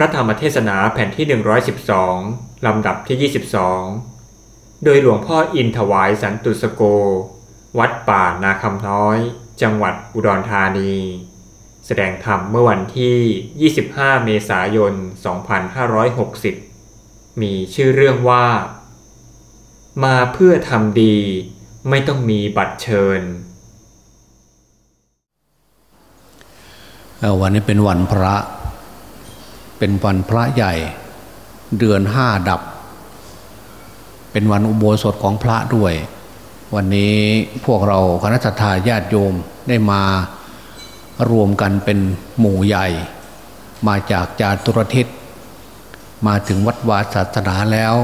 ระธรรมเทศนาแผ่นที่ 112 ลำดับที่ 22 โดยหลวงพ่ออินถวายสันตุสโก วัดป่านาคำน้อย จังหวัดอุดรธานี แสดงธรรมเมื่อวันที่ 25 เมษายน 2560 มีชื่อเรื่องว่า มาเพื่อทำดีไม่ต้องมีบัตรเชิญ วันนี้เป็นวันพระ เป็นวันพระใหญ่ เดือนห้าดับ เป็นวันอุโบสถของพระด้วย วันนี้พวกเราคณะทาญาติโยมได้มารวมกันเป็นหมู่ใหญ่ มาจากจาตุรทิศมาถึงวัดวาศาสนาแล้ว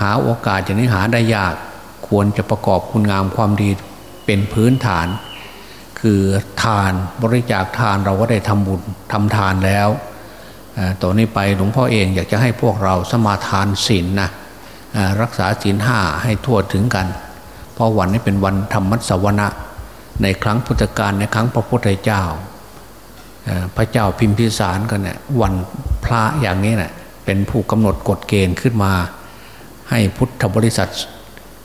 หาโอกาสอย่างนี้หาได้ยากควรจะประกอบคุณงามความดีเป็นพื้นฐาน คือทานบริจาคทานเราก็ได้ทำบุญทำทานแล้ว ต่อนนี้ไปหลวงพ่อเองอยากจะให้พวกเราสมาทานศีลนนะรักษาศีลห้าให้ทั่วถึงกัน เพราะวันนี้เป็นวันธรรมสวนะในครั้งพุทธกาลในครั้งพระพุทธเจ้า พระเจ้าพิมพิสารกันเนี่ยวันพระอย่างนี้เนะ่ยเป็นผู้กำหนดกฎเกณฑ์ขึ้นมา ให้พุทธบริษัท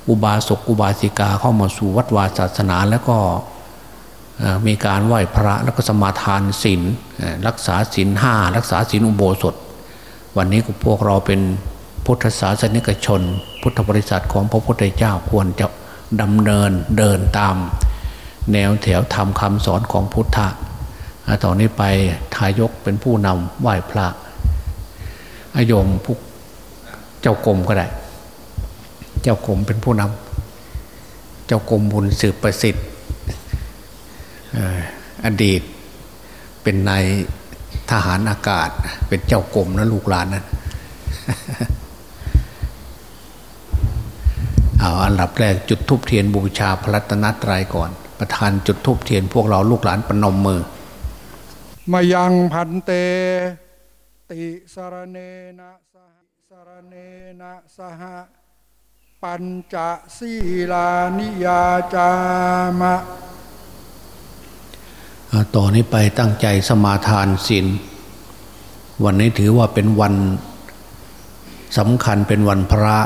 อุบาสกอุบาสิกาเข้ามาสู่วัดวาศาสนาแล้วก็ มีการไหว้พระแล้วก็สมาทานศีลรักษาศีลห้ารักษาศีลอุโบสถ วันนี้พวกเราเป็นพุทธศาสนิกชน พุทธบริษัทของพระพุทธเจ้าควรจะดำเนินเดินตาม แนวแถวทำคำสอนของพุทธะต่อนนี้ไปทายกเป็นผู้นำไหว้พระอายมผู้เจ้ากรมก็ได้ เจ้ากรมเป็นผู้นำเจ้ากรมบุญสืบประสิทธิ์ อดีตเป็นนายทหารอากาศ เป็นเจ้ากรมนะลูกหลานนะเอาอันดับแรกจุดทุบเทียนบูชาพระรัตนตรัยก่อน ประธานจุดทุบเทียนพวกเราลูกหลานประนมมือ มายังพันเต ติสารเนนะสหสารเนนะสหปัญจศีลานิยาจามะ ต่อนนี้ไปตั้งใจสมาทานศีลวันนี้ถือว่าเป็นวันสำคัญเป็นวันพระ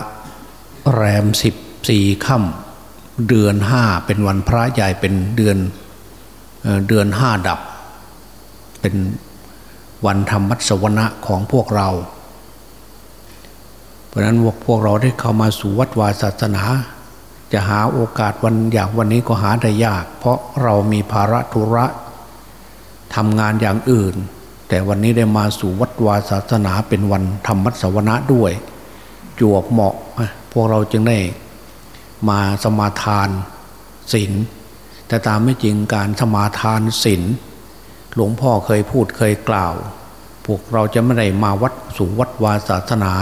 แรมสิบสี่ค่ำเดือนห้าเป็นวันพระใหญ่เป็นเดือนเดือนห้าดับ เป็นวันธรรมัสวนะของพวกเรา เพราะนั้นพวกเราได้เข้ามาสู่วัดวาศาสนา จะหาโอกาสวันอย่างวันนี้ก็หาได้ยาก เพราะเรามีภาระธุระ ทำงานอย่างอื่น แต่วันนี้ได้มาสู่วัดวาศาสนาเป็นวันธรรมสวนะด้วย จวบเหมาะ พวกเราจึงได้มาสมาทานศีลแต่ตามไม่จริงการสมาทานศีลหลวงพ่อเคยพูดเคยกล่าว พวกเราจะไม่ได้มาวัดสู่วัดวาศาสนา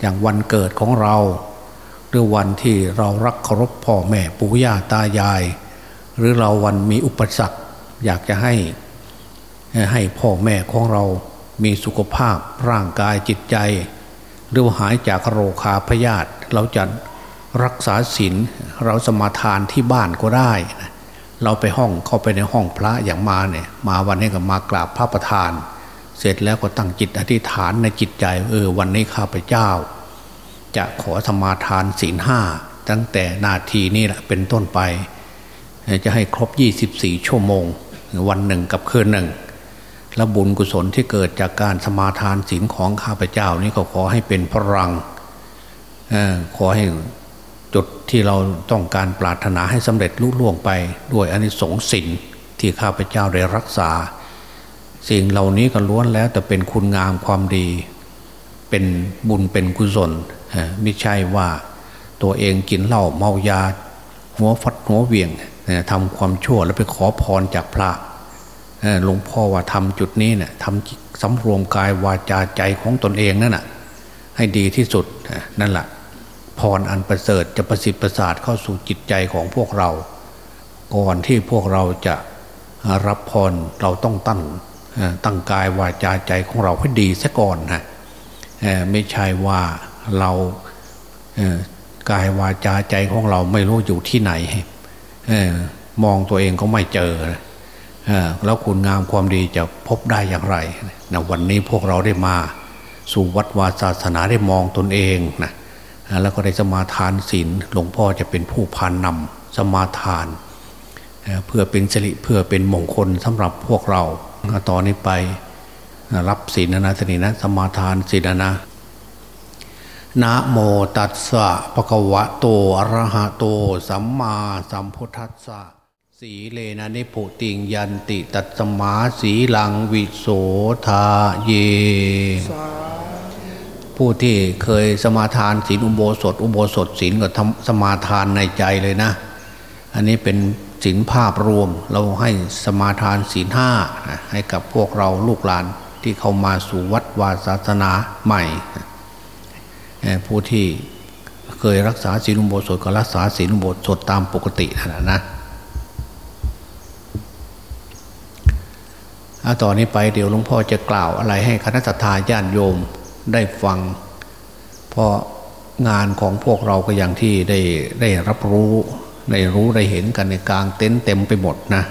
อย่างวันเกิดของเราหรือวันที่เรารักเคารพพ่อแม่ปู่ย่าตายาย หรือเราวันมีอุปสรรค อยากจะให้ ให้พ่อแม่ของเรามีสุขภาพร่างกายจิตใจ หรือหายจากโรคาพยาธิเราจะรักษาศีลเราสมาทานที่บ้านก็ได้เราไปห้องเข้าไปในห้องพระอย่างมาเนี่ยมาวันนี้ก็มากราบพระประธาน เสร็จแล้วก็ตั้งจิตอธิษฐานในจิตใจเออวันนี้ข้าพเจ้า จะขอสมาทานศีลห้าตั้งแต่นาทีนี้แหละเป็นต้นไป จะให้ครบ 24 ชั่วโมง วันหนึ่งกับคืนหนึ่ง และบุญกุศลที่เกิดจากการสมาทานศีลของข้าพเจ้านี้ก็ขอให้เป็นพลังอขอให้จุดที่เราต้องการปรารถนาให้สำเร็จลุล่วงไป ด้วยอนิสงส์ศีลที่ข้าพเจ้าได้รักษา สิ่งเหล่านี้ก็ล้วนแล้วแต่เป็นคุณงามความดี เป็นบุญเป็นกุศลไม่ใช่ว่าตัวเองกินเหล้าเมายาหัวฟัดหัวเวียงทำความชั่วแล้วไปขอพรจากพระ หลวงพ่อว่าทำจุดนี้เนี่ยทำสำรวมกายวาจาใจของตนเองนั่นแหะให้ดีที่สุดนั่นแหละพรอันประเสริฐจะประสิทธิ์ประสาทเข้าสู่จิตใจของพวกเรา ก่อนที่พวกเราจะรับพรเราต้องตั้งตั้งกายวาจาใจของเราให้ดีซะก่อนนะไม่ใช่ว่าเรากายวาจาใจของเราไม่รู้อยู่ที่ไหนมองตัวเองก็ไม่เจอ แล้วคุณงามความดีจะพบได้อย่างไรนะวันนี้พวกเราได้มาสู่วัดวาศาสนาได้มองตนเองนะแล้วก็ได้สมาทานศีลหลวงพ่อจะเป็นผู้พานนำสมาทาน เพื่อเป็นสิริเพื่อเป็นมงคลสำหรับพวกเราต่อนนี้ไปรับศีลนะทีนี้นะสมาทานศีลนะนะโมตัสสะภะคะวะโตอะระหะโต สัมมาสัมพุทธัสสะ สีเลนะนิพุติงยันติตัสมาสีลังวิโสทาเย ผู้ที่เคยสมาทานศีลอุโบสถ อุโบสถศีลก็ทำสมาทานในใจเลยนะ อันนี้เป็นศีลภาพรวมเราให้สมาทานศีลห้าให้กับพวกเราลูกหลานที่เข้ามาสู่วัดวาศาสนาใหม่ ผู้ที่เคยรักษาศีลอุโบสถก็รักษาศีลอุโบสถตามปกตินะนะ ต่อนนี้ไปเดี๋ยวหลวงพ่อจะกล่าวอะไรให้คณะทาญาติโยมได้ฟัง เพราะงานของพวกเราก็อย่างที่ได้ได้รับรู้ได้รู้ได้เห็นกันในกลางเต็นท์เต็มไปหมดนะ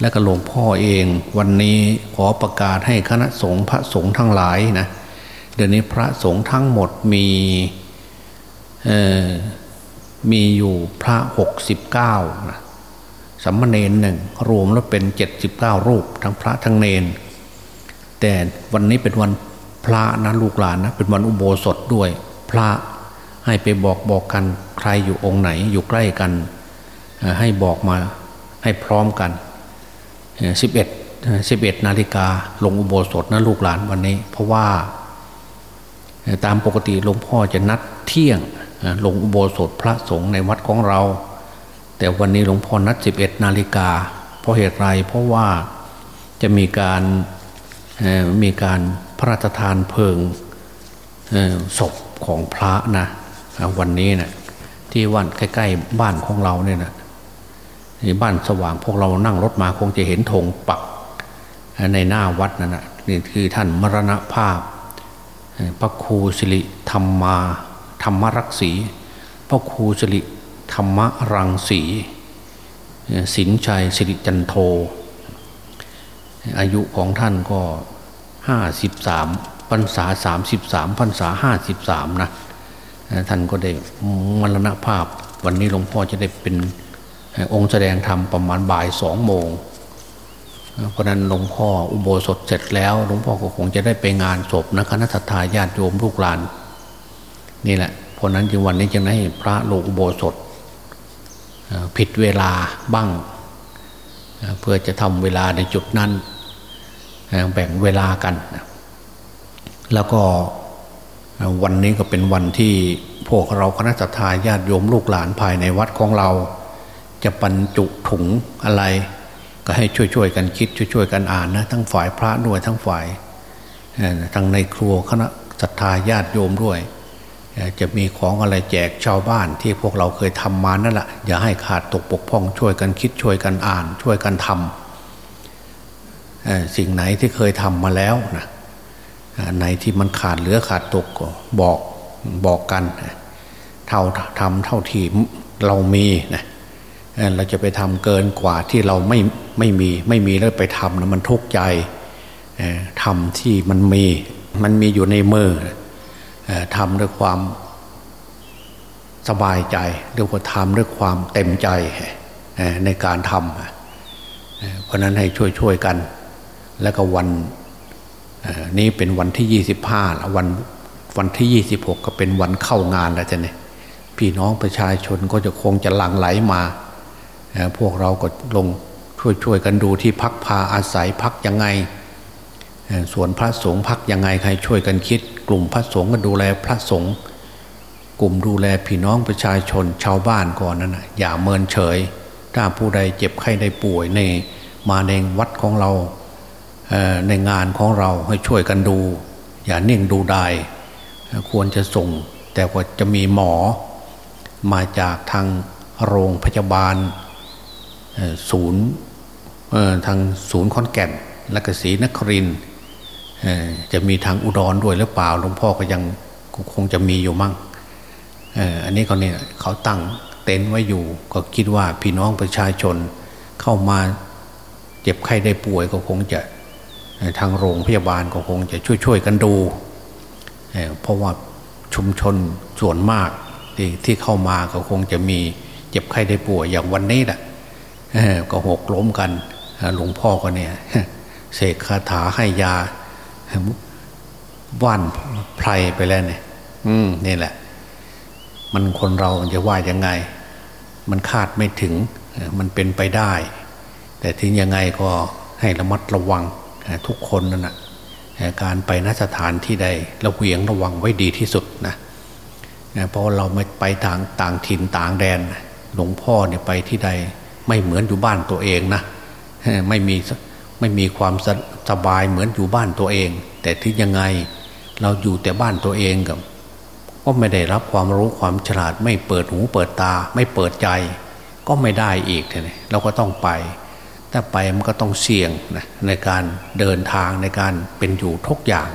และก็หลวงพ่อเองวันนี้ขอประกาศให้คณะสงฆ์พระสงฆ์ทั้งหลายนะเดี๋ยวนี้พระสงฆ์ทั้งหมดมีมีอยู่พระหกสิบเก้านะ สัมมเนนหนึ่งรวมแล้วเป็นเจ็ดสิบเก้ารูป ทั้งพระทั้งเนน แต่วันนี้เป็นวันพระนะลูกหลานนะเป็นวันอุโบสถด้วย พระให้ไปบอกบอกกันใครอยู่องค์ไหนอยู่ใกล้กัน ให้บอกมาให้พร้อมกันสิบเอ็ดสิบเอ็ดนาฬิกาลงอุโบสถนะลูกหลานวันนี้ เพราะว่า ตามปกติหลวงพ่อจะนัดเที่ยงลงอุโบสถพระสงฆ์ในวัดของเรา แต่วันนี้หลวงพ่อนัด 11 นาฬิกา เพราะเหตุไรเพราะว่าจะมีการมีการพระราชทานเพลิงศพของพระนะวันนี้นะที่วันใกล้ๆบ้านของเราเนี่ยนะบ้านสว่างพวกเรานั่งรถมาคงจะเห็นธงปักในหน้าวัดนั่นนะนี่คือท่านมรณภาพ พระครูสิริธรรมาธรรมรักษี พระครูสิริ ธรรมรังสีสินชัยสิริจันโท อายุของท่านก็ห้าสิบสามพรรษาสามสิบสามพรรษาห้าสิบสามนะท่านก็ได้มรณภาพ วันนี้หลวงพ่อจะได้เป็นองค์แสดงธรรมประมาณบ่ายสองโมงเพราะนั้นหลวงพ่ออุโบสถเสร็จแล้วหลวงพ่อก็คงจะได้ไปงานศพนะคณะทาญาติโยมลูกหลาน นี่แหละเพราะนั้นจึงวันนี้จึงให้พระลงอุโบสถ ผิดเวลาบ้าง เพื่อจะทำเวลาในจุดนั้น แบ่งเวลากัน แล้วก็วันนี้ก็เป็นวันที่พวกเราคณะทาญาติโยมลูกหลานภายในวัดของเรา จะบรรจุถุงอะไร ก็ให้ช่วยๆกันคิดช่วยๆกันอ่านนะทั้งฝ่ายพระด้วยทั้งฝ่ายทั้งในครัวคณะศรัทธาญาติโยมด้วย จะมีของอะไรแจกชาวบ้านที่พวกเราเคยทำมานั่นแหละอย่าให้ขาดตกปกพ่องช่วยกันคิดช่วยกันอ่าน ช่วยกันทำสิ่งไหนที่เคยทำมาแล้วนะไหนที่มันขาดเหลือขาดตกก็บอกบอกกันเท่าทำเท่าที่เรามีนะเราจะไปทำเกินกว่าที่เราไม่ไม่มีไม่มีแล้วไปทำนะมันทุกข์ใจทำที่มันมีมันมีอยู่ในมือ ทำด้วยความสบายใจเรียกว่าทำด้วยความเต็มใจในการทำเพราะนั้นให้ช่วยช่วยกัน แล้วก็วันนี้เป็นวันที่ยี่สิบห้าวันวันที่ยี่สิบหกก็เป็นวันเข้างานแล้วจะเนี่ยพี่น้องประชาชนก็จะคงจะหลั่งไหลมา พวกเราก็ลงช่วยช่วยกันดูที่พักพาอาศัยพักยังไง ส่วนพระสงฆ์พักยังไงใครช่วยกันคิด กลุ่มพระสงฆ์ก็ดูแลพระสงฆ์กลุ่มดูแลพี่น้องประชาชนชาวบ้านก่อนนั่นนะอย่าเมินเฉย ถ้าผู้ใดเจ็บไข้ได้ป่วยในมาในวัดของเราในงานของเราให้ช่วยกันดู อย่านิ่งดูได้ ควรจะส่ง แต่ว่าจะมีหมอ มาจากทางโรงพยาบาลศูนย์ทางศูนย์ขอนแก่น และกศรีนคริน จะมีทางอุดรด้วยหรือเปล่าหลวงพ่อก็ยังคงจะมีอยู่มั่งอันนี้เขาเนี่ยเขาตั้งเต็นท์ไว้อยู่ ก็คิดว่าพี่น้องประชาชนเข้ามาเจ็บไข้ได้ป่วยก็คงจะทางโรงพยาบาลก็คงจะช่วยๆกันดู เพราะว่าชุมชนส่วนมากที่ที่เข้ามาก็คงจะมีเจ็บไข้ได้ป่วยอย่างวันนี้แหละก็หกล้มกันหลวงพ่อก็เนี่ยเสกคาถาให้ยา ว่านไพรไปแล้วเนี่ย อืมนี่แหละ มันคนเราจะว่ายังไง มันคาดไม่ถึง มันเป็นไปได้ แต่ถึงยังไงก็ให้ระมัดระวังทุกคนนั่นแหะการไปนสถานที่ใดเราเวียงระวังไว้ดีที่สุดนะเพราะเราไม่ไปต่างต่างถิ่นต่างแดน หลวงพ่อเนี่ยไปที่ใด ไม่เหมือนอยู่บ้านตัวเองนะไม่มี ไม่มีความสสบายเหมือนอยู่บ้านตัวเอง แต่ถึงยังไงเราอยู่แต่บ้านตัวเองกับก็ไม่ได้รับความรู้ความฉลาด ไม่เปิดหูเปิดตา ไม่เปิดใจ ก็ไม่ได้อีกเลยเราก็ต้องไปถ้าไปมันก็ต้องเสี่ยงนะในการเดินทางในการเป็นอยู่ทุกอย่าง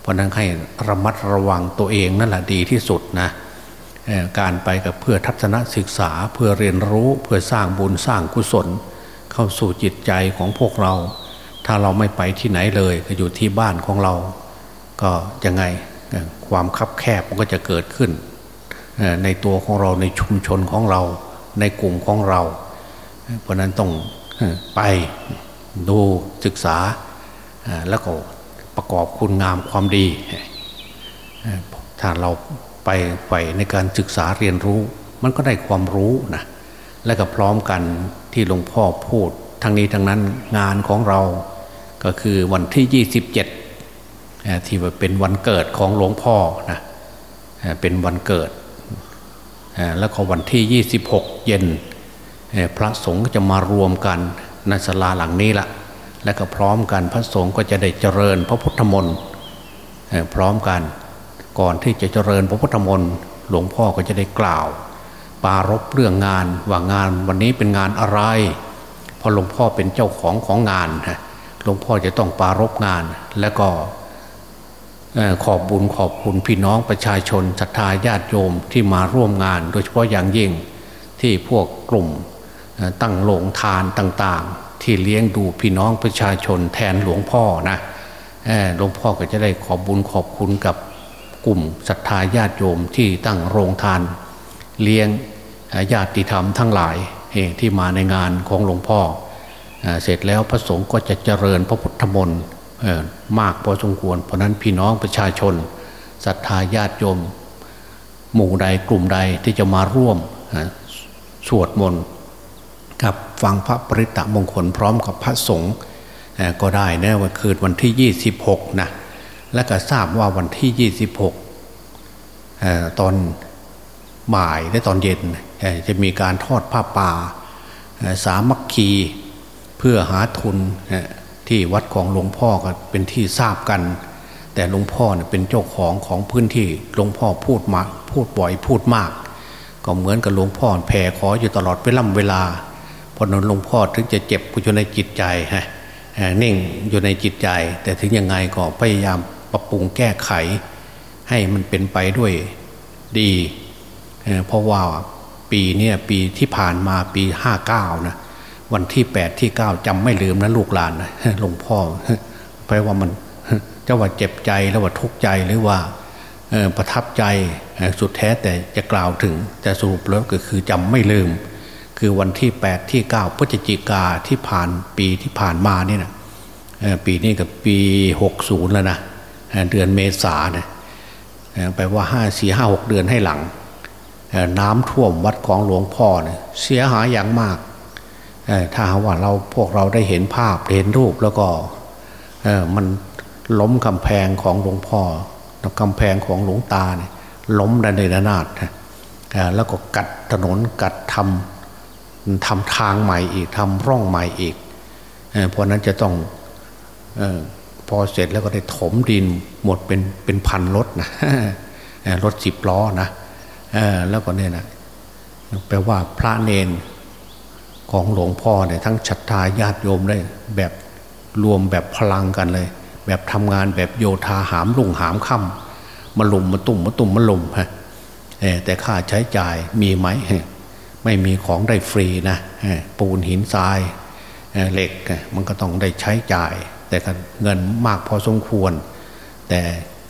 เพราะนั้นให้ระมัดระวังตัวเองนั่นแหละดีที่สุดนะการไปกับเพื่อทัศนศึกษาเพื่อเรียนรู้เพื่อสร้างบุญสร้างกุศล เข้าสู่จิตใจของพวกเรา ถ้าเราไม่ไปที่ไหนเลยก็อยู่ที่บ้านของเรา ก็ยังไงความคับแคบมันก็จะเกิดขึ้น ในตัวของเราในชุมชนของเรา ในกลุ่มของเรา เพราะนั้นต้องไปดูศึกษาแล้วก็ประกอบคุณงามความดี ถ้าเราไปไปในการศึกษาเรียนรู้ มันก็ได้ความรู้นะ และก็พร้อมกันที่หลวงพ่อพูด ทั้งนี้ทั้งนั้นงานของเราก็คือวันที่ 27 ที่เป็นวันเกิดของหลวงพ่อนะเป็นวันเกิด แล้วก็วันที่ 26 เย็น พระสงฆ์ก็จะมารวมกันในศาลาหลังนี้ละและก็พร้อมกันพระสงฆ์ก็จะได้เจริญพระพุทธมนต์พร้อมกันก่อนที่จะเจริญพระพุทธมนต์หลวงพ่อก็จะได้กล่าว ปารบเรื่องงานว่างานวันนี้เป็นงานอะไรพอหลวงพ่อเป็นเจ้าของของงานหลวงพ่อจะต้องปารบงานและก็ขอบบุญขอบคุณพี่น้องประชาชนศรัทธาญาติโยมที่มาร่วมงาน โดยเฉพาะอย่างยิ่งที่พวกกลุ่มตั้งโรงทานต่างๆ ที่เลี้ยงดูพี่น้องประชาชนแทนหลวงพ่อนะหลวงพ่อก็จะได้ขอบบุญขอบคุณกับกลุ่มศรัทธาญาติโยมที่ตั้งโรงทาน เลี้ยงญาติธรรมทั้งหลายที่มาในงานของหลวงพ่อ เสร็จแล้วพระสงฆ์ก็จะเจริญพระพุทธมนต์มากพอสมควร เพราะนั้นพี่น้องประชาชนศรัทธาญาติโยม หมู่ใดกลุ่มใดที่จะมาร่วมสวดมนต์กับฟังพระปริตะมงคลพร้อมกับพระสงฆ์ก็ได้นะวันคืนวันที่ 26นะและก็ทราบว่าวันที่ 26ตอน บ่ายและตอนเย็นจะมีการทอดผ้าป่าสามัคคีเพื่อหาทุนที่วัดของหลวงพ่อก็เป็นที่ทราบกัน แต่หลวงพ่อเป็นเจ้าของของพื้นที่หลวงพ่อพูดมาพูดบ่อยพูดมาก ก็เหมือนกับหลวงพ่อแผ่ขออยู่ตลอดเวลาเวลาพราะนั้นหลวงพ่อถึงจะเจ็บอยู่ในจิตใจฮะนิ่งอยู่ในจิตใจ แต่ถึงยังไงก็พยายามปรับปรุงแก้ไข ให้มันเป็นไปด้วยดี เพราะว่าปีนี้ปีที่ผ่านมาปีห้าเก้านะ วันที่แปดที่เก้าจำไม่ลืมนะลูกหลานนะหลวงพ่อแปลว่ามันจะว่าเจ็บใจแล้วว่าทุกข์ใจหรือว่าประทับใจสุดแท้แต่จะกล่าวถึง แต่สรุปแล้วก็คือจำไม่ลืม คือวันที่ 8 ที่ 9 พฤศจิกาที่ผ่านปีที่ผ่านมานี่นะปีนี้กับปี 60 แล้วนะเดือนเมษาเนี่ยแปลว่าห้าสี่ห้าหกเดือนให้หลัง น้ำท่วมวัดของหลวงพ่อเนี่ยเสียหายอย่างมากถ้าว่าเราพวกเราได้เห็นภาพเห็นรูปแล้วก็มันล้มกำแพงของหลวงพ่อกำแพงของหลวงตาเนี่ยล้มดันในระนาดแล้วก็กัดถนนกัดทำทำทางใหม่อีกทำร่องใหม่อีกเพราะนั้นจะต้องอพอเสร็จแล้วก็ได้ถมดินหมดเป็นเป็นพันรถนะรถสิบล้อนะ แล้วก็เนี่ยนะแปลว่าพระเนนของหลวงพ่อเนี่ยทั้งชัตตาญาติโยมได้แบบรวมแบบพลังกันเลย แบบทำงานแบบโยธาหามลุงหามค่ำมาลุมมาตุ่มมาตุ่มมาลุมฮะแต่ค่าใช้จ่ายมีไหมไม่มีของได้ฟรีนะปูนหินทรายเหล็กมันก็ต้องได้ใช้จ่าย แต่เงินมากพอสมควร แต่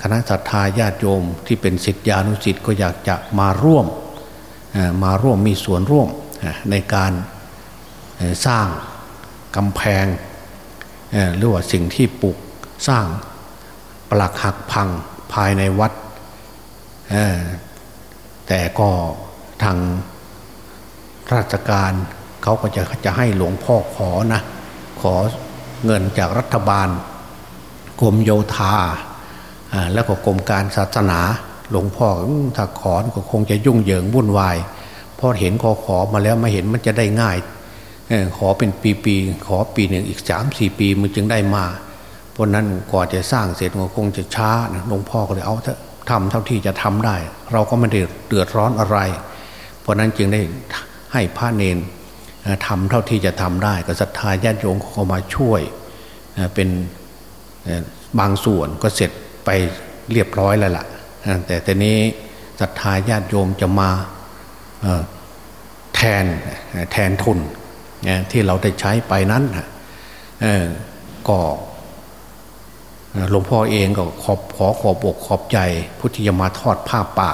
คณะศรัทธาญาติโยมที่เป็นศิษยานุศิษย์ก็อยากจะมาร่วมมาร่วมมีส่วนร่วมในการสร้างกำแพงหรือว่าสิ่งที่ปลูกสร้างปลักหักพังภายในวัด แต่ก็ทางราชการเขาก็จะจะให้หลวงพ่อขอนะ ขอเงินจากรัฐบาลกรมโยธา แล้วก็กรมการศาสนาหลวงพ่อถ้าขอก็คงจะยุ่งเหยิงวุ่นวายพอเห็นขอขอมาแล้วมาเห็นมันจะได้ง่ายขอเป็นปีๆขอปีหนึ่งอีกสามสี่ปีมันจึงได้มา เพราะนั้นก่อนจะสร้างเสร็จก็คงจะช้าหลวงพ่อก็เลยเอาทำเท่าที่จะทำได้ เราก็ไม่ได้เดือดร้อนอะไร เพราะนั้นจึงได้ให้พระเนนทำเท่าที่จะทำได้ ก็ศรัทธาญาติโยมเขามาช่วยเป็นบางส่วนก็เสร็จ ไปเรียบร้อยแล้วล่ะ แต่ตอนนี้ศรัทธาญาติโยมจะมาแทนแทนทุนที่เราได้ใช้ไปนั้นก็หลวงพ่อเองก็ขอบขอขอบอกขอบใจพุทธิยมาทอดผ้าป่า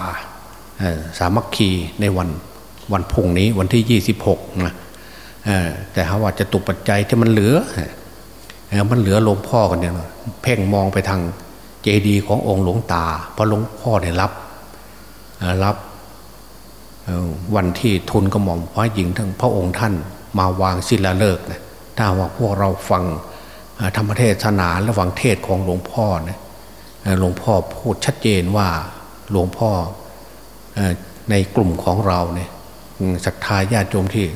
สามัคคีในวันวันพุ่งนี้วันที่ยี่สิบหกนะแต่หาว่าจะตุปัจจัยที่มันเหลือมันเหลือหลวงพ่อกันเนี่ยเพ่งมองไปทาง เจดีย์ขององค์หลวงตา เพราะหลวงพ่อได้รับรับวันที่ทุนกระหม่อมพระหญิงทั้งพระองค์ท่านมาวางศิลาฤกษ์นะถ้าว่าพวกเราฟังธรรมเทศนาและฟังเทศของหลวงพ่อนะหลวงพ่อพูดชัดเจนว่าหลวงพ่อในกลุ่มของเราเนี่ยศรัทธาญาติโยมที่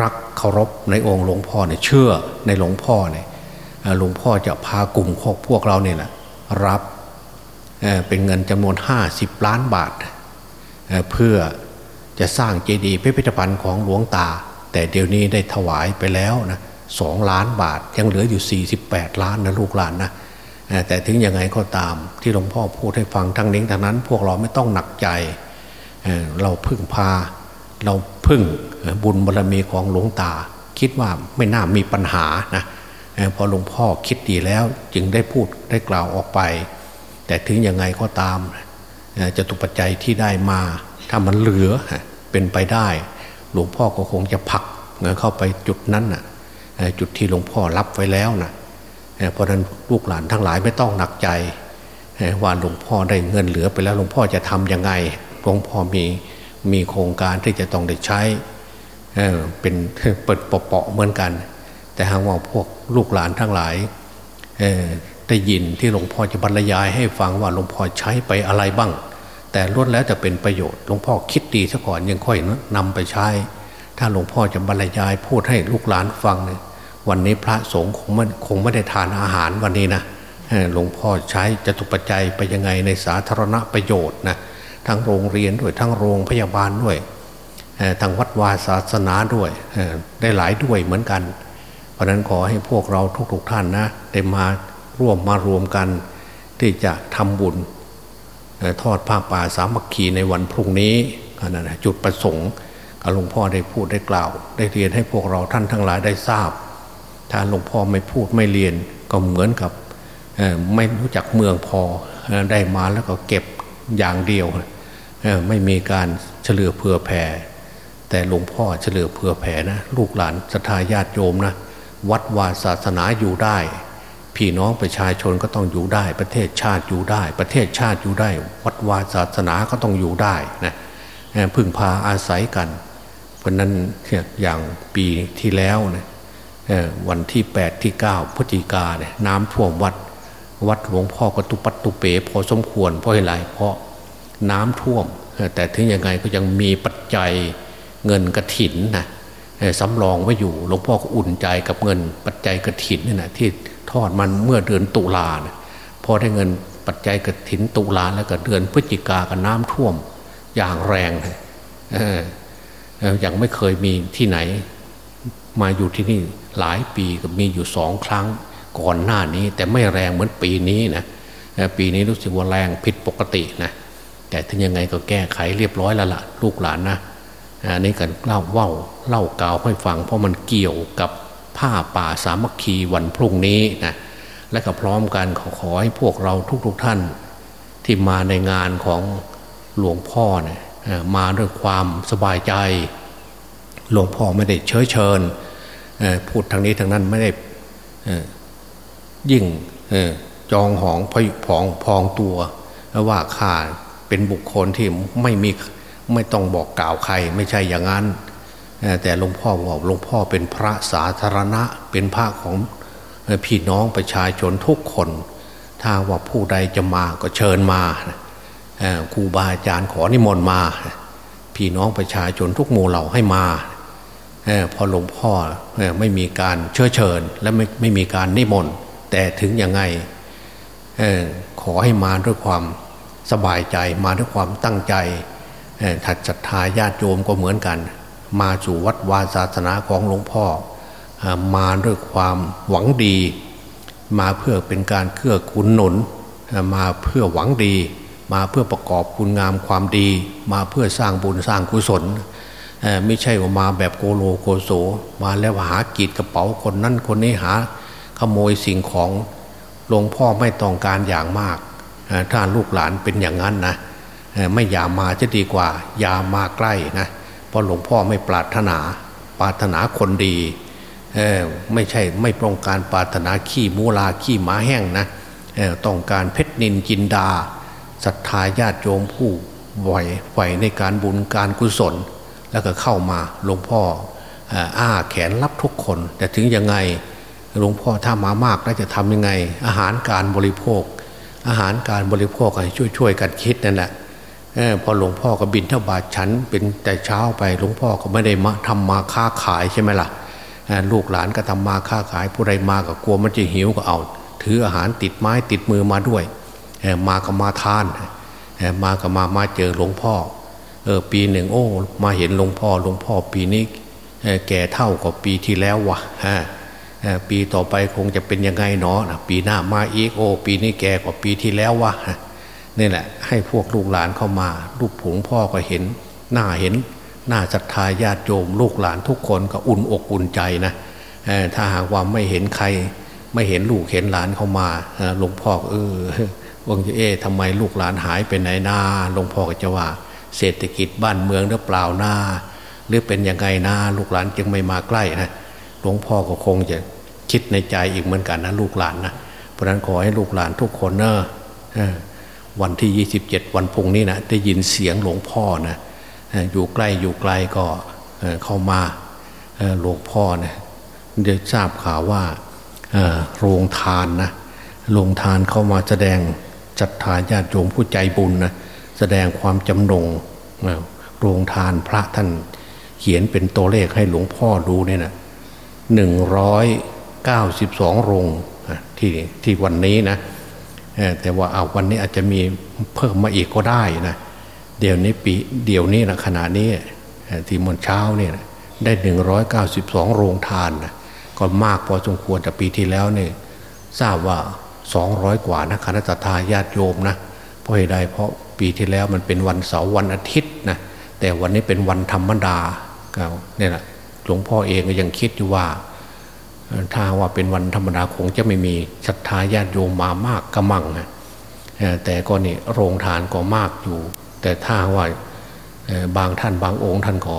รักเคารพในองค์หลวงพ่อเนี่ยเชื่อในหลวงพ่อเนี่ยหลวงพ่อจะพากลุ่มของพวกเราเนี่ยแหละ รับเป็นเงินจำนวนห้าสิบล้านบาทเพื่อจะสร้างเจดีย์พิพิธภัณฑ์ของหลวงตา แต่เดี๋ยวนี้ได้ถวายไปแล้วนะสองล้านบาทยังเหลืออยู่ 48 ล้านนะลูกหลานนะแต่ถึงยังไงก็ตามที่หลวงพ่อพูดให้ฟังทั้งนี้ทั้งนั้น พวกเราไม่ต้องหนักใจเราพึ่งพา เราพึ่งบุญบารรมีของหลวงตา คิดว่าไม่น่ามีปัญหานะ พอหลวงพ่อคิดดีแล้วจึงได้พูดได้กล่าวออกไป แต่ถึงยังไงก็ตามจะตุปัจจัยที่ได้มา ถ้ามันเหลือเป็นไปได้ หลวงพ่อก็คงจะผลักเข้าไปจุดนั้นนะจุดที่หลวงพ่อรับไว้แล้วนะเพราะนั้นลูกหลานทั้งหลายไม่ต้องหนักใจว่าหลวงพ่อได้เงินเหลือไปแล้วหลวงพ่อจะทำยังไงหลวงพ่อมีมีโครงการที่จะต้องได้ใช้เป็นเปิดเปาะเหมือนกัน แต่หากว่าพวกลูกหลานทั้งหลายได้ยินที่หลวงพ่อจะบรรยายให้ฟังว่าหลวงพ่อใช้ไปอะไรบ้าง แต่ล้วนแล้วจะเป็นประโยชน์หลวงพ่อคิดดีซะก่อนยังค่อยนำไปใช้ ถ้าหลวงพ่อจะบรรยายพูดให้ลูกหลานฟังเนี่ยวันนี้พระสงฆ์คงไม่คงไม่ได้ทานอาหารวันนี้นะหลวงพ่อใช้จะตุปัจจัยไปยังไงในสาธารณประโยชน์นะทั้งโรงเรียนด้วยทั้งโรงพยาบาลด้วยทางวัดวาศาสนาด้วยได้หลายด้วยเหมือนกันเราะนั้นขอให้พวกเราทุกๆท่านนะได้มาร่วมมารวมกัน ที่จะทำบุญทอดผ้าป่าสามัคคีในวันพรุ่งนี้นั่นนะจุดประสงค์หลวงพ่อได้พูดได้กล่าว ได้เรียนให้พวกเราท่านทั้งหลายได้ทราบ ถ้าหลวงพ่อไม่พูดไม่เรียนก็เหมือนกับไม่รู้จักเมืองพอได้มาแล้วก็เก็บอย่างเดียว ไม่มีการเฉลือเผื่อแผ่ แต่หลวงพ่อเฉลือเผื่อแผ่นะ ลูกหลานศรัทธาญาติโยมนะ วัดวาศาสนาอยู่ได้ พี่น้องประชาชนก็ต้องอยู่ได้ ประเทศชาติอยู่ได้ ประเทศชาติอยู่ได้ วัดวาศาสนาก็ต้องอยู่ได้นะพึ่งพาอาศัยกัน เพราะนั้นอย่างปีที่แล้วนะวันที่ 8 ที่ 9พฤศจิกาเนี่ยน้ำท่วมวัดวัดหลวงพ่อก็ตุปัตตุเป๋พอสมควรเพราะอะไรเพราะน้ำท่วม แต่ถึงยังไงก็ยังมีปัจจัยเงินกระถินนะ สำรองไว้อยู่หลวงพ่อก็อุ่นใจกับเงิน ปัจจัยกระถินนี่นะที่ทอดมันเมื่อเดือนตุลานะพอได้เงินปัจจัยกระถินตุลาแล้วก็เดือนพฤศจิกากับน้ำท่วมอย่างแรงอย่างไม่เคยมีที่ไหน มาอยู่ที่นี่หลายปีก็มีอยู่สองครั้งก่อนหน้านี้ แต่ไม่แรงเหมือนปีนี้นะปีนี้รู้สึกว่าแรงผิดปกตินะแต่ถึงยังไงก็แก้ไขเรียบร้อยแล้วละ่ะ ลูกหลานนะ อันนี้กันเล่าว่าเล่ากล่าวให้ฟัง เพราะมันเกี่ยวกับผ้าป่าสามัคคีวันพรุ่งนี้นะและก็พร้อมกันขอขอให้พวกเราทุกๆทท่าน ที่มาในงานของหลวงพ่อเนี่ยมาด้วยความสบายใจ หลวงพ่อไม่ได้เชื้อเชิญพูดทางนี้ทางนั้นไม่ได้ยิ่งจองหองพผองพองตัวว่าข้าเป็นบุคคลที่ไม่มี ไม่ต้องบอกกล่าวใครไม่ใช่อย่างนั้น แต่หลวงพ่อบอกหลวงพ่อเป็นพระสาธารณะเป็นพระของพี่น้องประชาชนทุกคน ถ้าว่าผู้ใดจะมาก็เชิญมาครูบาอาจารย์ขอนิมนต์มา พี่น้องประชาชนทุกหมู่เหล่าให้มาพอหลวงพ่อไม่มีการเชื้อเชิญ และไม่ไม่มีการนิมนต์แต่ถึงยังไงขอให้มาด้วยความสบายใจมาด้วยความตั้งใจ ถัดศรัทธาญาติโยมก็เหมือนกัน มาสู่วัดวาศาสนาของหลวงพ่อ มาด้วยความหวังดี มาเพื่อเป็นการเกื้อกูลหนุน มาเพื่อหวังดี มาเพื่อประกอบคุณงามความดี มาเพื่อสร้างบุญสร้างกุศลไม่ใช่ว่ามาแบบโกโลโกโสมาแล้วหากีดกระเป๋าคนนั้นคนนี้หา ขโมยสิ่งของหลวงพ่อไม่ต้องการอย่างมาก ถ้าลูกหลานเป็นอย่างนั้นนะ ไม่อย่ามาจะดีกว่า อย่ามาใกล้นะเพราะหลวงพ่อไม่ปรารถนา ปรารถนาคนดีไม่ใช่ไม่ต้องการปรารถนาขี้มูลาขี้หมาแห้งนะต้องการเพชรนินจินดาศรัทธาญาติโยมผู้ไหวไหวในการบุญการกุศล แล้วก็เข้ามาหลวงพ่ออ้าแขนรับทุกคน แต่ถึงยังไงหลวงพ่อถ้ามามากแล้วจะทำยังไง อาหารการบริโภค อาหารการบริโภคให้ช่วยๆกันคิดนั่นแหละ พอหลวงพ่อก็บินเท่าบาทฉันเป็นแต่เช้าไปหลวงพ่อก็ไม่ได้มาทำมาค้าขายใช่ไหมล่ะลูกหลานก็ทำมาค้าขายผู้ใดมาก็กลัวมันจะหิวก็เอา ถืออาหารติดไม้ติดมือมาด้วยมาก็มาทานมาก็มามาเจอหลวงพ่อเออปีหนึ่งโอ้ มาเห็นหลวงพ่อหลวงพ่อปีนี้แก่เท่ากับปีที่แล้ววะฮะปีต่อไปคงจะเป็นยังไงเนาะปีหน้ามาอีกโอ้ปีนี้แก่กว่าปีที่แล้ววะ นี่แหละ ให้พวกลูกหลานเข้ามา ลูกผงพ่อก็เห็น หน้าเห็น หน้าศรัทธาญาติโยม ลูกหลานทุกคนก็อุ่นอกอุ่นใจนะถ้าหากว่าไม่เห็นใคร ไม่เห็นลูกเห็นหลานเข้ามาหลวงพ่อเออวงจะเอ๊ะทำไมลูกหลานหายไปไหนหน้าหลวงพ่อก็จะว่า เศรษฐกิจบ้านเมืองหรือเปล่าหน้า หรือเป็นยังไงหน้าลูกหลานจึงไม่มาใกล้นะหลวงพ่อก็คงจะคิดในใจอีกเหมือนกันนะลูกหลานนะเพราะนั้นขอให้ลูกหลานทุกคนเนอะ วันที่ 27 วันพุ่งนี้นะได้ยินเสียงหลวงพ่อนะอยู่ใกล้อยู่ไกลก็เข้ามาหลวงพ่อนะได้ทราบข่าวว่าโรงทานนะโรงทานเข้ามาแสดงจัดทานญาติโยมผู้ใจบุญนะแสดงความจำนงโรงทานพระท่านเขียนเป็นตัวเลขให้หลวงพ่อดูเนี่ยนะหนึ่งร้อยเก้าสิบสองโรงที่ที่วันนี้นะ แต่ว่าเอาวันนี้อาจจะมีเพิ่มมาอีกก็ได้นะเดี๋ยวนี้ปีเดี๋ยวนี้นะขณะนี้ที่มนเช้าเนี่ยได้หนึ่งร้อยเก้าสิบสองโรงทานนะก็มากพอสมควรแต่ปีที่แล้วเนี่ยทราบว่าสองร้อยกว่านะคณะทาญาติโยมนะเพราะเหตุใดเพราะปีที่แล้วมันเป็นวันเสาร์วันอาทิตย์นะแต่วันนี้เป็นวันธรรมดาเนี่ยแหละหลวงพ่อเองก็ยังคิดอยู่ว่า ถ้าว่าเป็นวันธรรมดาคงจะไม่มีศรัทธาญาติโยมมามากกระมังนะแต่ก็นี่โรงทานก็มากอยู่ แต่ถ้าว่าบางท่านบางองค์ท่านก็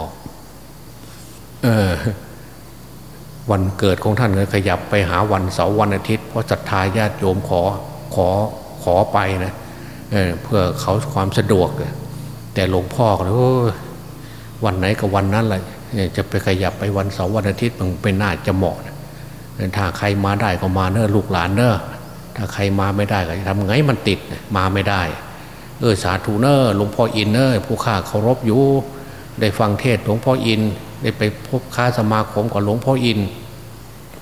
วันเกิดของท่านก็ขยับไปหาวันเสาร์วันอาทิตย์เพราะศรัทธาญาติโยมขอขอขอไปนะเเพื่อเขาความสะดวก แต่หลวงพ่อก็เลยวันไหนกับวันนั้นแหละจะไปขยับไปวันเสาร์วันอาทิตย์มันเป็นน่าจะเหมาะ ถ้าใครมาได้ก็มาเนอะลูกหลานเนอะถ้าใครมาไม่ได้ก็ทำไงมันติดมาไม่ได้ เออสาธุเน้อหลวงพ่ออินทร์เน้อผู้ข้าเคารพอยู่ได้ฟังเทศน์หลวงพ่ออินทร์ ได้ไปพบค้าสมาคมกับหลวงพ่ออินทร์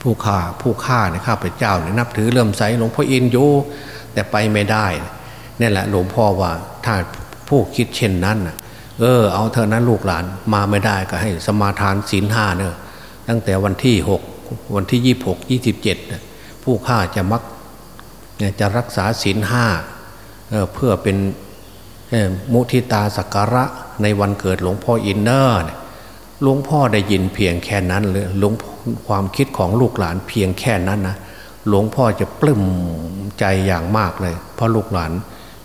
ผู้ข้าผู้ข้าเนี่ยข้าพเจ้าเนี่ยนับถือเลื่อมใสหลวงพ่ออินทร์อยู่แต่ไปไม่ได้นี่แหละหลวงพ่อว่าถ้าผู้คิดเช่นนั้นเออ เอาเธอนั้นลูกหลานมาไม่ได้ก็ให้สมาทานศีลห้าเนอะตั้งแต่วันที่หก วันที่ยี่หกยี่สิบเจ็ดผู้ฆ่าจะมักจะรักษาศีลห้าเเพื่อเป็นมุทิตาสักการะในวันเกิดหลวงพ่ออินเนอร์หลวงพ่อได้ยินเพียงแค่นั้นเลยหลวงความคิดของลูกหลานเพียงแค่นั้นนะหลวงพ่อจะปลื้มใจอย่างมากเลย เพราะลูกหลาน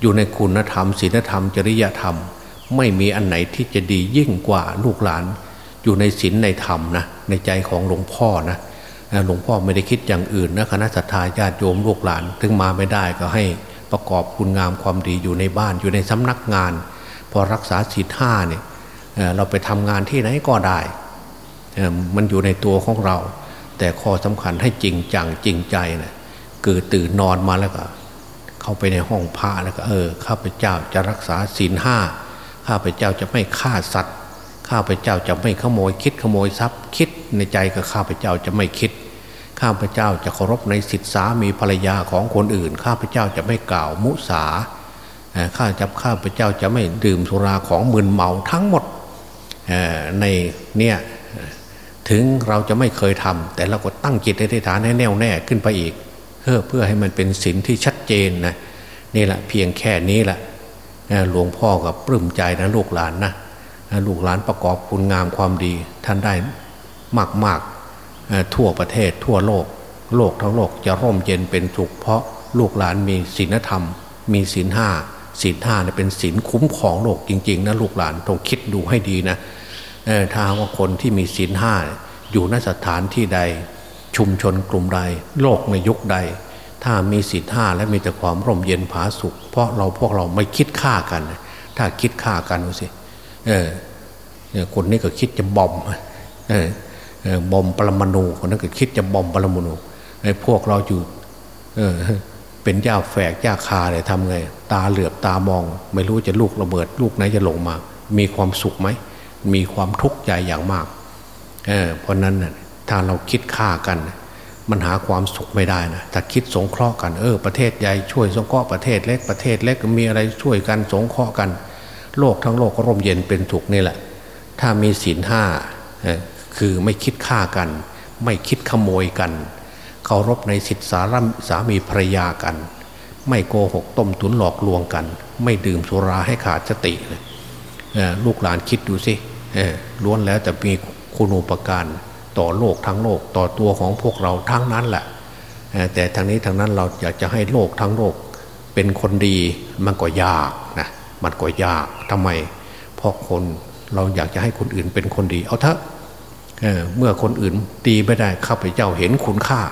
อยู่ในคุณธรรมศีลธรรม จริยธรรม ไม่มีอันไหนที่จะดียิ่งกว่าลูกหลาน อยู่ในศีลในธรรมนะในใจของหลวงพ่อนะ หลวงพ่อไม่ได้คิดอย่างอื่นนะคณะสัตยาญาติโยมลูกหลาน ถึงมาไม่ได้ก็ให้ประกอบคุณงามความดีอยู่ในบ้านอยู่ในสำนักงาน พอรักษาศีลห้าเนี่ยเราไปทำงานที่ไหนก็ได้ มันอยู่ในตัวของเรา แต่ข้อสำคัญให้จริงจังจริงใจนะเกิดตื่นนอนมาแล้วก็ เข้าไปในห้องพระแล้วก็เออข้าพเจ้าจะรักษาศีลห้าข้าพเจ้าจะไม่ฆ่าสัตว์ ข้าพเจ้าจะไม่ขโมยคิดขโมยทรัพย์ คิดในใจกับข้าพเจ้าจะไม่คิด ข้าพเจ้าจะเคารพในสิทธิสามีภรรยาของคนอื่น ข้าพเจ้าจะไม่กล่าวมุสาข้าจับข้าพเจ้าจะไม่ดื่มสุราของมึนเมาทั้งหมดในเนี่ยถึงเราจะไม่เคยทำแต่เราก็ตั้งจิตในฐานให้แน่วแน่ขึ้นไปอีกเพื่อเพื่อให้มันเป็นศีลที่ชัดเจนนะนี่แหละเพียงแค่นี้แหละหลวงพ่อกับปลื้มใจนะลูกหลานนะลูกหลานประกอบคุณงามความดี ท่านได้มากมาก ทั่วประเทศทั่วโลก โลกทั้งโลกจะร่มเย็นเป็นสุขเพราะลูกหลานมีศีลธรรม มีศีลห้าศีลห้าเนี่ยเป็นศีลคุ้มของโลกจริงๆนะลูกหลานต้องคิดดูให้ดีนะถ้าว่าคนที่มีศีลห้าอยู่ในสถานที่ใด ชุมชนกลุ่มใดโลกในยุคใด ถ้ามีศีลห้าและมีแต่ความร่มเย็นผาสุข เพราะเราพวกเราไม่คิดฆ่ากัน ถ้าคิดฆ่ากันดูสิเออคนนี้ก็คิดจะบอมเออ บอมปรมาณูคนนั้นก็คิดจะบอมปรมาณูไอ้พวกเราอยู่เออเป็นยาแฝกยาคาเลยทำไง ตาเหลือบตามอง ไม่รู้จะลูกระเบิด ลูกไหนจะลงมา มีความสุขไหม มีความทุกข์ใจอย่างมากเเพราะนั้นถ้าเราคิดฆ่ากัน มันหาความสุขไม่ได้นะถ้าคิดสงเคราะห์กันเออประเทศใหญ่ช่วยสงเคราะห์ประเทศเล็กประเทศเล็กมีอะไรช่วยกันสงเคราะห์กัน โลกทั้งโลกก็ร่มเย็นเป็นสุขนี่แหละ ถ้ามีศีลห้า คือไม่คิดฆ่ากัน ไม่คิดขโมยกันเคารพในสิทธิสารสามีภรรยากัน ไม่โกหกต้มตุนหลอกลวงกัน ไม่ดื่มสุราให้ขาดสติลูกหลานคิดดูสิล้วนแล้วจะมีคุณูปการต่อโลกทั้งโลกต่อตัวของพวกเราทั้งนั้นแหละแต่ทางนี้ทางนั้นเราอยากจะให้โลกทั้งโลกเป็นคนดีมันก็ยากนะมันก็ยากทำไมเพราะคนเราอยากจะให้คนอื่นเป็นคนดีเอาเถอะ เเมื่อคนอื่นดีไม่ได้ข้าพเจ้าเห็นคุณค่า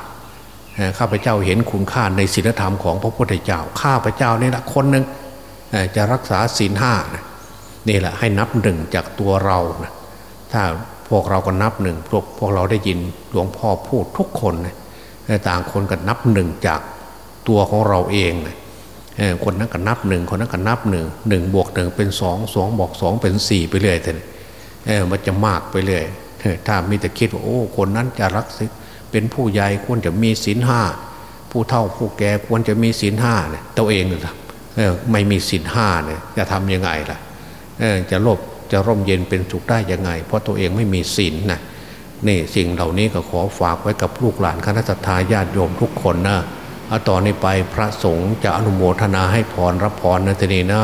ข้าพเจ้าเห็นคุณค่าในศีลธรรมของพระพุทธเจ้า ข้าพเจ้านี่แหละคนหนึ่งจะรักษาศีลห้านี่แหละให้นับหนึ่งจากตัวเรานะถ้าพวกเราก็นับหนึ่งพวกพวกเราได้ยินหลวงพ่อพูดทุกคนนะต่างคนก็นับหนึ่งจากตัวของเราเองนะคนนั้นก็นับหนึ่งคนนั้นก็นับหนึ่งหนึ่งบวกหนึ่งเป็นสองสองบอกสองเป็นสี่ไปเรื่อยแต่มันจะมากไปเรื่อย ถ้ามีแต่คิดว่าโอ้คนนั้นจะรักเป็นผู้ใหญ่ควรจะมีศีลห้าผู้เฒ่าผู้แก่ควรจะมีศีลห้าเนี่ยตัวเองเลยไม่มีศีลห้าเนี่ยจะทำยังไงล่ะจะลบจะร่มเย็นเป็นสุขได้ยังไง เพราะตัวเองไม่มีศีลนะนี่สิ่งเหล่านี้ก็ขอฝากไว้กับลูกหลานคณะสัตยาญาติโยมทุกคนนะเอาต่อนนี้ไปพระสงฆ์จะอนุโมทนาให้พรรับพรนะทีนี้นะ